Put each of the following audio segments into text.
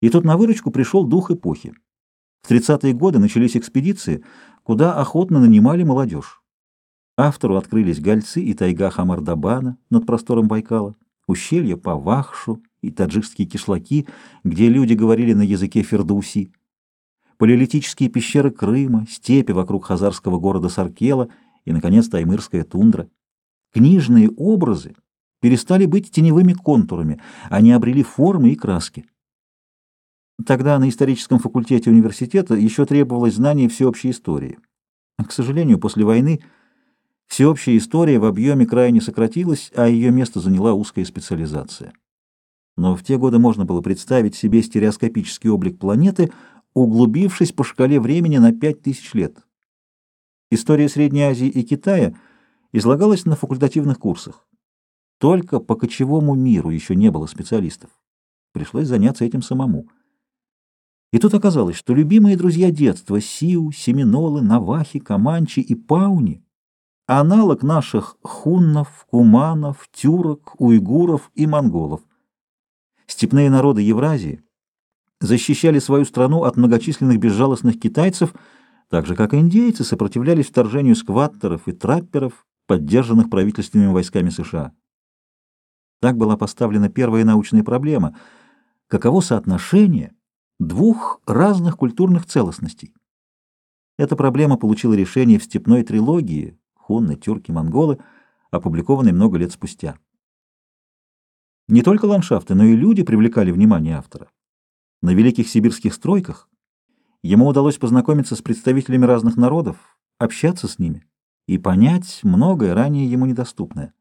И тут на выручку пришел дух эпохи. В 30-е годы начались экспедиции, куда охотно нанимали молодежь. Автору открылись гольцы и тайга Хамардабана над простором Байкала, ущелья Павахшу и таджикские кишлаки, где люди говорили на языке фердуси, палеолитические пещеры Крыма, степи вокруг хазарского города Саркела и, наконец, Таймырская тундра. Книжные образы перестали быть теневыми контурами, они обрели формы и краски. Тогда на историческом факультете университета еще требовалось знание всеобщей истории. К сожалению, после войны всеобщая история в объеме крайне сократилась, а ее место заняла узкая специализация. Но в те годы можно было представить себе стереоскопический облик планеты, углубившись по шкале времени на 5000 лет. История Средней Азии и Китая излагалась на факультативных курсах. Только по кочевому миру еще не было специалистов. Пришлось заняться этим самому. И тут оказалось, что любимые друзья детства — Сиу, Семинолы, Навахи, Каманчи и Пауни — аналог наших хуннов, куманов, тюрок, уйгуров и монголов. Степные народы Евразии защищали свою страну от многочисленных безжалостных китайцев, так же, как индейцы сопротивлялись вторжению скваттеров и трапперов, поддержанных правительственными войсками США. Так была поставлена первая научная проблема — каково соотношение двух разных культурных целостностей. Эта проблема получила решение в степной трилогии «Хунны, тюрки, монголы», опубликованной много лет спустя. Не только ландшафты, но и люди привлекали внимание автора. На великих сибирских стройках ему удалось познакомиться с представителями разных народов, общаться с ними и понять многое ранее ему недоступное.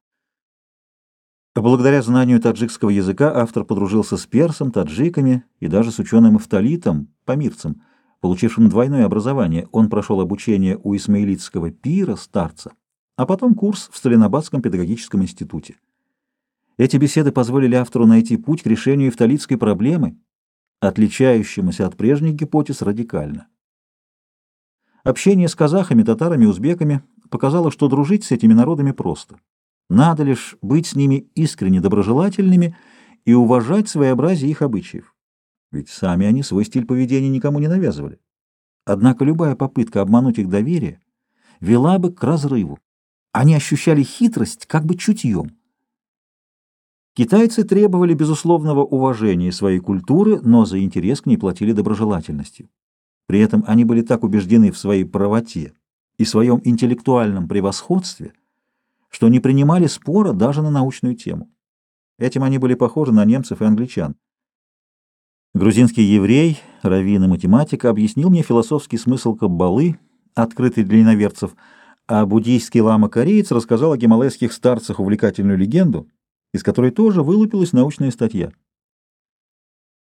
Благодаря знанию таджикского языка автор подружился с персом, таджиками и даже с ученым Эфталитом, помирцем, получившим двойное образование. Он прошел обучение у исмаилитского пира, старца, а потом курс в Сталинобадском педагогическом институте. Эти беседы позволили автору найти путь к решению эфталитской проблемы, отличающемуся от прежних гипотез радикально. Общение с казахами, татарами, узбеками показало, что дружить с этими народами просто. Надо лишь быть с ними искренне доброжелательными и уважать своеобразие их обычаев. Ведь сами они свой стиль поведения никому не навязывали. Однако любая попытка обмануть их доверие вела бы к разрыву. Они ощущали хитрость как бы чутьем. Китайцы требовали безусловного уважения своей культуры, но за интерес к ней платили доброжелательностью. При этом они были так убеждены в своей правоте и своем интеллектуальном превосходстве, что не принимали спора даже на научную тему. Этим они были похожи на немцев и англичан. Грузинский еврей, раввин и математик, объяснил мне философский смысл каббалы, открытый для иноверцев, а буддийский лама-кореец рассказал о гималайских старцах увлекательную легенду, из которой тоже вылупилась научная статья.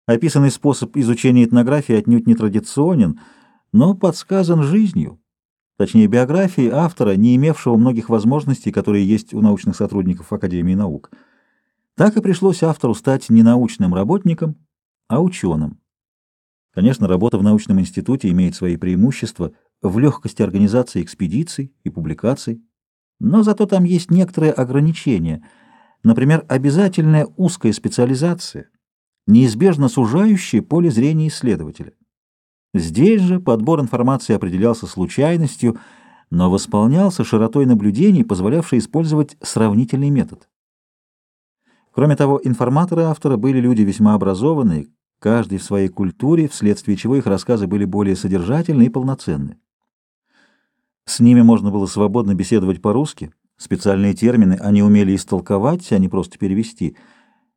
Описанный способ изучения этнографии отнюдь не традиционен, но подсказан жизнью точнее биографии автора, не имевшего многих возможностей, которые есть у научных сотрудников Академии наук. Так и пришлось автору стать не научным работником, а ученым. Конечно, работа в научном институте имеет свои преимущества в легкости организации экспедиций и публикаций, но зато там есть некоторые ограничения, например, обязательная узкая специализация, неизбежно сужающая поле зрения исследователя. Здесь же подбор информации определялся случайностью, но восполнялся широтой наблюдений, позволявшей использовать сравнительный метод. Кроме того, информаторы автора были люди весьма образованные, каждый в своей культуре, вследствие чего их рассказы были более содержательны и полноценны. С ними можно было свободно беседовать по-русски, специальные термины они умели истолковать, а не просто перевести –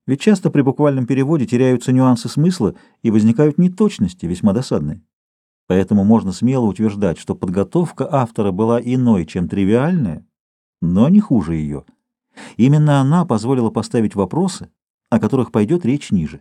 ведь часто при буквальном переводе теряются нюансы смысла и возникают неточности, весьма досадные. Поэтому можно смело утверждать, что подготовка автора была иной, чем тривиальная, но не хуже ее. Именно она позволила поставить вопросы, о которых пойдет речь ниже.